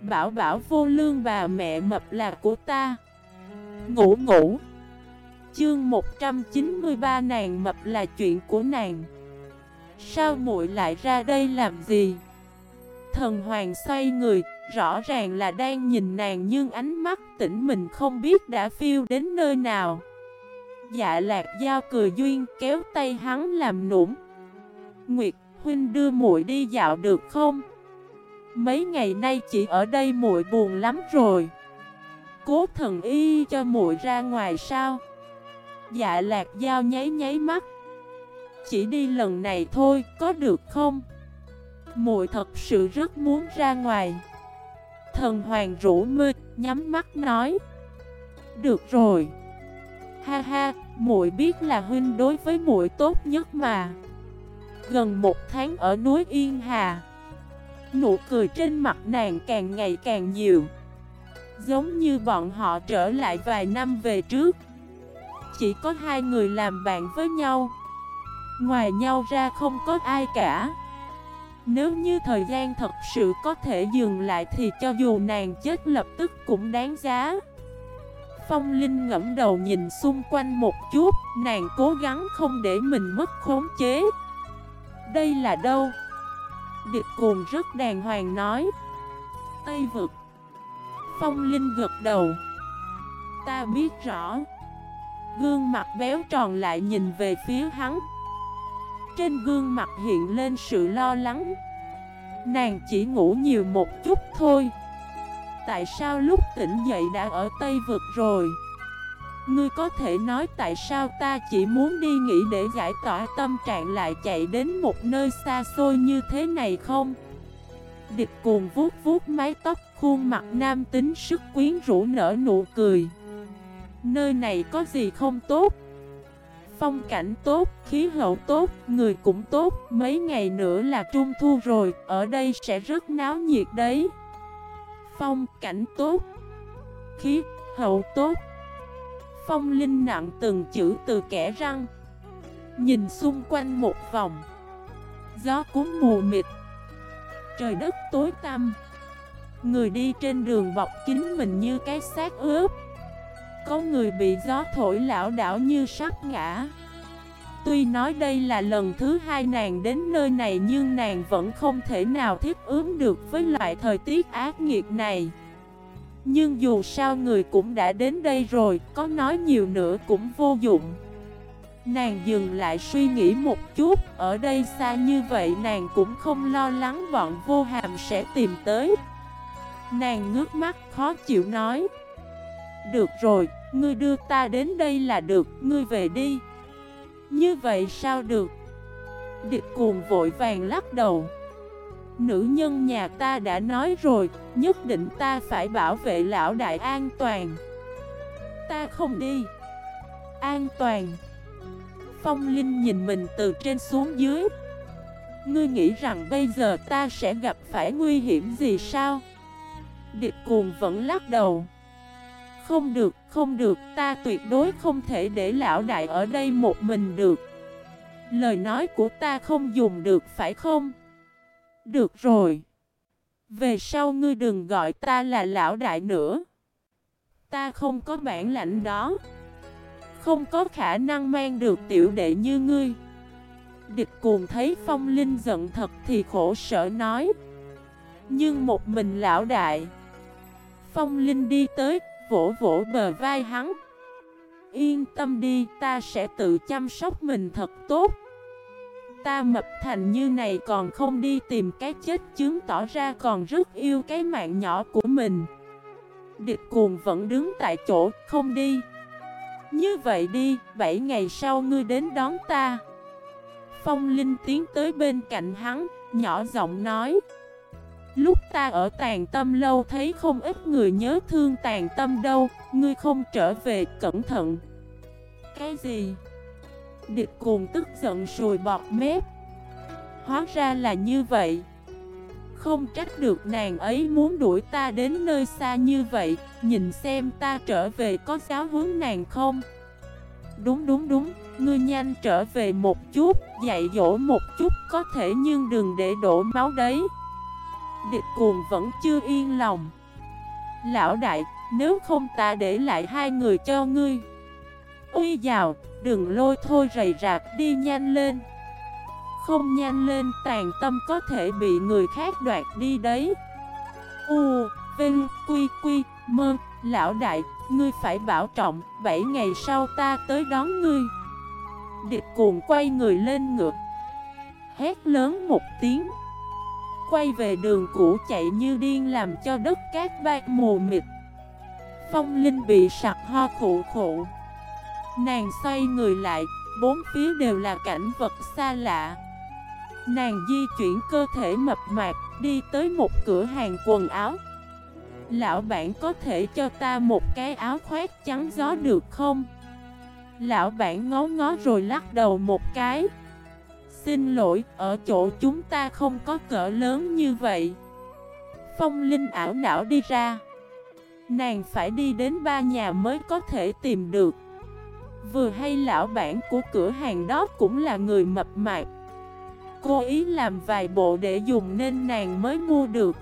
Bảo bảo vô lương bà mẹ mập là của ta. Ngủ ngủ. Chương 193 nàng mập là chuyện của nàng. Sao muội lại ra đây làm gì? Thần hoàng xoay người, Rõ ràng là đang nhìn nàng nhưng ánh mắt tỉnh mình không biết đã phiêu đến nơi nào. Dạ lạc giao cười duyên, kéo tay hắn làm nũng. Nguyệt huynh đưa muội đi dạo được không? Mấy ngày nay chị ở đây muội buồn lắm rồi. Cố thần y cho muội ra ngoài sao? Dạ lạc giao nháy nháy mắt. Chỉ đi lần này thôi, có được không? Muội thật sự rất muốn ra ngoài. Thần hoàng rủ mưa, nhắm mắt nói. Được rồi. Ha ha, muội biết là huynh đối với muội tốt nhất mà. Gần một tháng ở núi Yên Hà. Nụ cười trên mặt nàng càng ngày càng nhiều. Giống như bọn họ trở lại vài năm về trước. Chỉ có hai người làm bạn với nhau. Ngoài nhau ra không có ai cả. Nếu như thời gian thật sự có thể dừng lại Thì cho dù nàng chết lập tức cũng đáng giá. Phong Linh ngẫm đầu nhìn xung quanh một chút, Nàng cố gắng không để mình mất khống chế. Đây là đâu? Địch cuồng rất đàng hoàng nói. Tây vực. Phong Linh gật đầu. Ta biết rõ. Gương mặt béo tròn lại nhìn về phía hắn. Trên gương mặt hiện lên sự lo lắng. Nàng chỉ ngủ nhiều một chút thôi. Tại sao lúc tỉnh dậy đã ở Tây Vực rồi? Ngươi có thể nói tại sao ta chỉ muốn đi nghỉ để giải tỏa tâm trạng lại chạy đến một nơi xa xôi như thế này không? Địch cuồng vuốt vuốt mái tóc khuôn mặt nam tính sức quyến rũ nở nụ cười Nơi này có gì không tốt? Phong cảnh tốt, khí hậu tốt, người cũng tốt Mấy ngày nữa là trung thu rồi, ở đây sẽ rất náo nhiệt đấy Phong cảnh tốt Khí hậu tốt Phong Linh nặng từng chữ từ kẻ răng. Nhìn xung quanh một vòng. Gió cuốn mù mịt. Trời đất tối tăm. Người đi trên đường bọc kín mình như cái xác ướp. Có người bị gió thổi lão đảo như sắp ngã. Tuy nói đây là lần thứ hai nàng đến nơi này Nhưng nàng vẫn không thể nào thiết ứng được với loại thời tiết ác nghiệt này nhưng dù sao người cũng đã đến đây rồi, có nói nhiều nữa cũng vô dụng. Nàng dừng lại suy nghĩ một chút, ở đây xa như vậy nàng cũng không lo lắng bọn vô hàm sẽ tìm tới. Nàng ngước mắt khó chịu nói. Được rồi, ngươi đưa ta đến đây là được, ngươi về đi. Như vậy sao được? Địch cuồng vội vàng lắc đầu. Nữ nhân nhà ta đã nói rồi, nhất định ta phải bảo vệ lão đại an toàn. Ta không đi. An toàn. Phong Linh nhìn mình từ trên xuống dưới. Ngươi nghĩ rằng bây giờ ta sẽ gặp phải nguy hiểm gì sao? Địch cuồng vẫn lắc đầu. Không được, không được, ta tuyệt đối không thể để lão đại ở đây một mình được. Lời nói của ta không dùng được phải không? Được rồi. Về sau ngươi đừng gọi ta là lão đại nữa. Ta không có bản lãnh đó. Không có khả năng mang được tiểu đệ như ngươi. Địch cuồng thấy phong linh giận thật thì khổ sở nói. Nhưng một mình lão đại. Phong linh đi tới, vỗ vỗ bờ vai hắn. Yên tâm đi, ta sẽ tự chăm sóc mình thật tốt. Ta mập thành như này còn không đi tìm cái chết chứng tỏ ra còn rất yêu cái mạng nhỏ của mình. Địch cuồng vẫn đứng tại chỗ, không đi. Như vậy đi, 7 ngày sau ngươi đến đón ta. Phong Linh tiến tới bên cạnh hắn, nhỏ giọng nói. Lúc ta ở tàn tâm lâu thấy không ít người nhớ thương tàn tâm đâu Ngươi không trở về cẩn thận. Cái gì? Địch cuồng tức giận sùi bọt mép. Hóa ra là như vậy. Không trách được nàng ấy muốn đuổi ta đến nơi xa như vậy. Nhìn xem ta trở về có giáo hướng nàng không? Đúng đúng đúng. Ngươi nhanh trở về một chút Dạy dỗ một chút có thể nhưng đừng để đổ máu đấy. Địch cuồng vẫn chưa yên lòng. Lão đại, nếu không ta để lại hai người cho ngươi. Uy dào, đừng lôi thôi rầy rạc đi nhanh lên. Không nhanh lên tàn tâm có thể bị người khác đoạt đi đấy. U, Vinh, Quy, Quy, Mơ, Lão đại, ngươi phải bảo trọng, 7 ngày sau ta tới đón ngươi. Địch cuồng quay người lên ngược. Hét lớn một tiếng. Quay về đường cũ chạy như điên làm cho đất cát bay mù mịt. Phong Linh bị sặc ho khụ khụ. Nàng xoay người lại, bốn phía đều là cảnh vật xa lạ. Nàng di chuyển cơ thể mập mạp, đi tới một cửa hàng quần áo. Lão bản có thể cho ta một cái áo khoác trắng gió được không? Lão bản ngó ngó rồi lắc đầu một cái. Xin lỗi, ở chỗ chúng ta không có cỡ lớn như vậy. Phong Linh ảo não đi ra. Nàng phải đi đến ba nhà mới có thể tìm được. Vừa hay lão bản của cửa hàng đó cũng là người mập mạp. Cô ý làm vài bộ để dùng nên nàng mới mua được.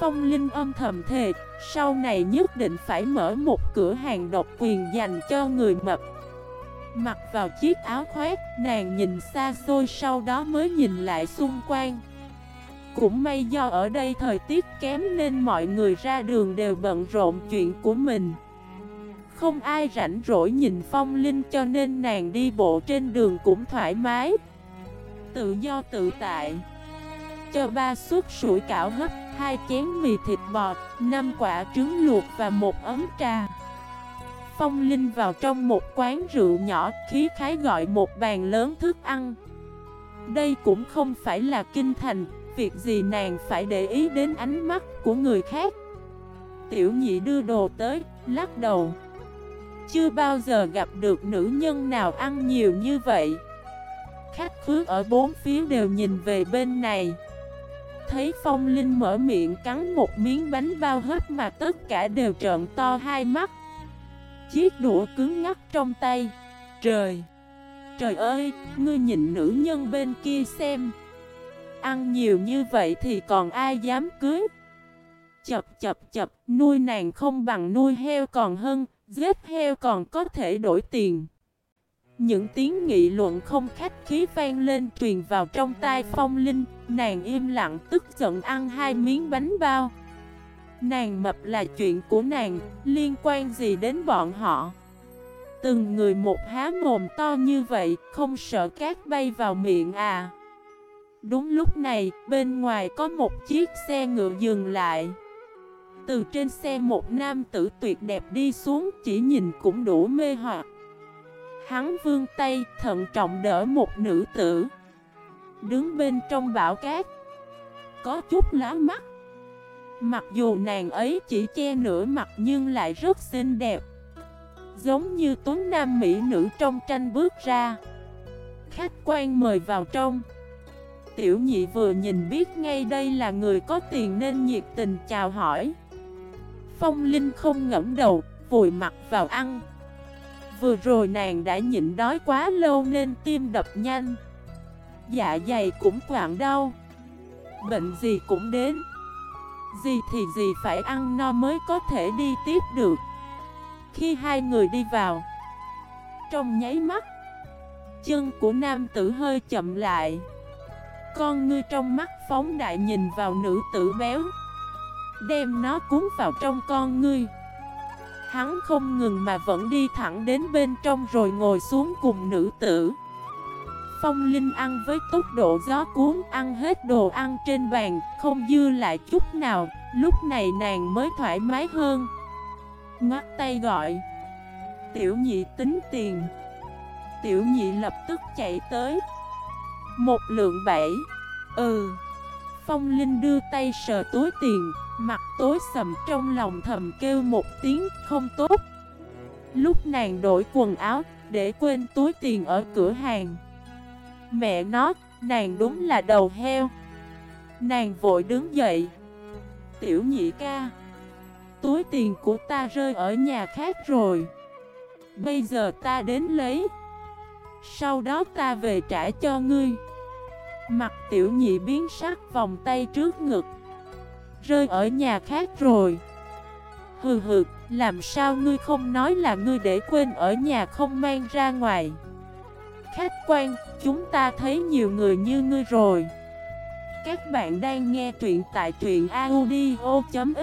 Phong Linh âm thầm thề Sau này nhất định phải mở một cửa hàng độc quyền dành cho người mập. Mặc vào chiếc áo khoác, nàng nhìn xa xôi sau đó mới nhìn lại xung quanh. Cũng may do ở đây thời tiết kém nên mọi người ra đường đều bận rộn chuyện của mình. Không ai rảnh rỗi nhìn phong linh cho nên nàng đi bộ trên đường cũng thoải mái Tự do tự tại Cho ba suất sủi cảo hấp, hai chén mì thịt bò, năm quả trứng luộc và một ấm trà Phong Linh vào trong một quán rượu nhỏ, khí khái gọi một bàn lớn thức ăn. Đây cũng không phải là kinh thành, việc gì nàng phải để ý đến ánh mắt của người khác. Tiểu nhị đưa đồ tới, lắc đầu. Chưa bao giờ gặp được nữ nhân nào ăn nhiều như vậy. Khách khứa ở bốn phía đều nhìn về bên này. Thấy Phong Linh mở miệng cắn một miếng bánh bao hết mà tất cả đều trợn to hai mắt. Chiếc đũa cứng ngắt trong tay. Trời! Trời ơi, ngươi nhìn nữ nhân bên kia xem. Ăn nhiều như vậy thì còn ai dám cưới? Chập chập chập, nuôi nàng không bằng nuôi heo còn hơn. Giết heo còn có thể đổi tiền Những tiếng nghị luận không khách khí vang lên truyền vào trong tai phong linh Nàng im lặng tức giận ăn hai miếng bánh bao Nàng mập là chuyện của nàng, liên quan gì đến bọn họ? Từng người một há mồm to như vậy, không sợ cát bay vào miệng à? Đúng lúc này, bên ngoài có một chiếc xe ngựa dừng lại. Từ trên xe một nam tử tuyệt đẹp đi xuống, chỉ nhìn cũng đủ mê hoặc. Hắn vương tay, thận trọng đỡ một nữ tử. Đứng bên trong bão cát. Có chút lá mắt. Mặc dù nàng ấy chỉ che nửa mặt nhưng lại rất xinh đẹp Giống như tuấn nam mỹ nữ trong tranh bước ra Khách quan mời vào trong Tiểu nhị vừa nhìn biết ngay đây là người có tiền nên nhiệt tình chào hỏi Phong Linh không ngẫm đầu, vùi mặt vào ăn. Vừa rồi nàng đã nhịn đói quá lâu nên tim đập nhanh. Dạ dày cũng quạng đau. Bệnh gì cũng đến. Gì thì gì phải ăn no mới có thể đi tiếp được. Khi hai người đi vào Trong nháy mắt Chân của nam tử hơi chậm lại. Con ngươi trong mắt phóng đại nhìn vào nữ tử béo. Đem nó cuốn vào trong con ngươi Hắn không ngừng mà vẫn đi thẳng đến bên trong rồi ngồi xuống cùng nữ tử Phong Linh ăn với tốc độ gió cuốn ăn hết đồ ăn trên bàn, không dư lại chút nào, lúc này nàng mới thoải mái hơn. Ngắt tay gọi. Tiểu nhị tính tiền. Tiểu nhị lập tức chạy tới. Một lượng bảy. Ừ. Phong Linh đưa tay sờ túi tiền, mặt tối sầm trong lòng thầm kêu một tiếng không tốt. Lúc nàng đổi quần áo, để quên túi tiền ở cửa hàng. Mẹ nó, nàng đúng là đầu heo. Nàng vội đứng dậy. Tiểu nhị ca Túi tiền của ta rơi ở nhà khác rồi. Bây giờ ta đến lấy. Sau đó ta về trả cho ngươi. Mặt tiểu nhị biến sắc vòng tay trước ngực rơi ở nhà khác rồi. Hừ hừ, làm sao ngươi không nói là ngươi để quên ở nhà không mang ra ngoài? Khách quan, chúng ta thấy nhiều người như ngươi rồi. Các bạn đang nghe truyện tại truyện audio.fif